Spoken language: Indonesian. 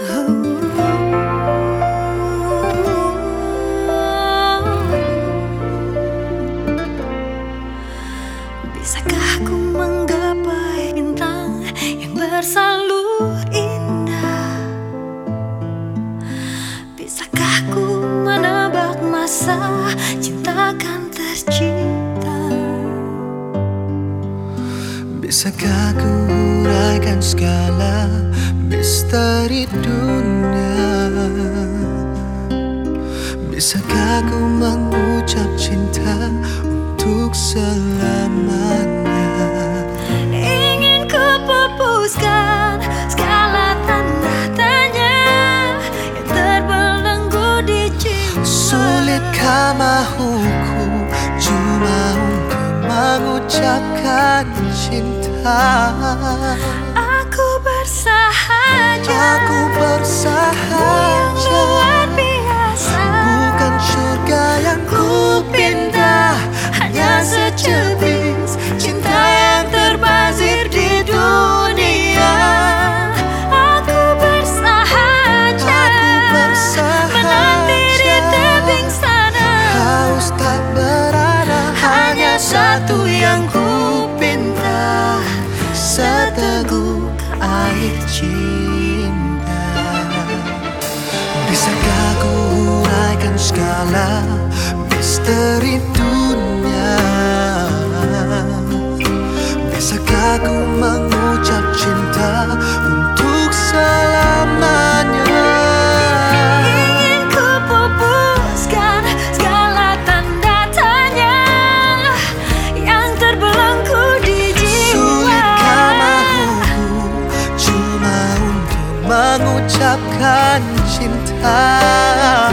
Bisakah aku menggapai bintang yang bersalur indah? Bisakah ku menebak masa cinta akan tercipta? Bisakah ku uraikan segala misteri dunia. Bisakah ku mengucap cinta untuk selamanya? Ingin ku pupuskan segala tanda tanya Yang terbelenggu di jiwa. Sulitkah mahuku cuma untuk mengucapkan cinta cinta. Bisakah ku uraikan segala misteri dunia? Bisakah ku mengucap 한 침탕.